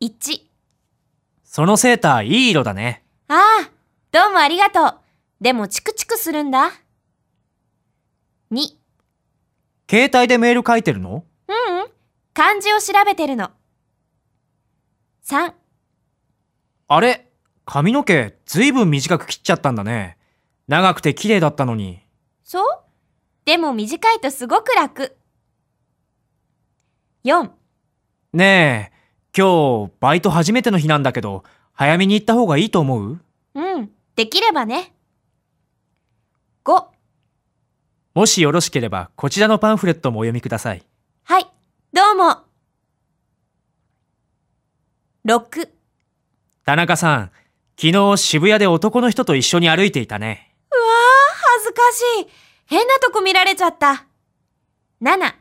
1そのセーターいい色だね。ああ、どうもありがとう。でもチクチクするんだ。2携帯でメール書いてるの？ううん、漢字を調べてるの。3あれ？髪の毛ずいぶん短く切っちゃったんだね。長くて綺麗だったのに。そう？でも短いとすごく楽。4ねえ、今日バイト初めての日なんだけど、早めに行った方がいいと思う？うん、できればね。5もしよろしければこちらのパンフレットもお読みください。はい、どうも。6田中さん、昨日渋谷で男の人と一緒に歩いていたね。うわあ、恥ずかしい。変なとこ見られちゃった。7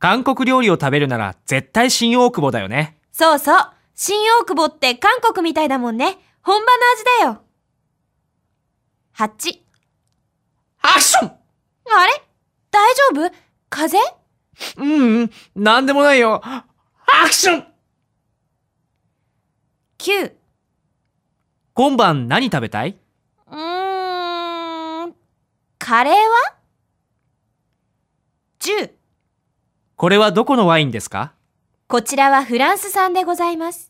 韓国料理を食べるなら絶対新大久保だよね。そうそう。新大久保って韓国みたいだもんね。本場の味だよ。8。アクションあれ？大丈夫？風？邪うんうん、なんでもないよ。アクション ?9。今晩何食べたい？うーん。カレーは ?10。これはどこのワインですか？こちらはフランス産でございます。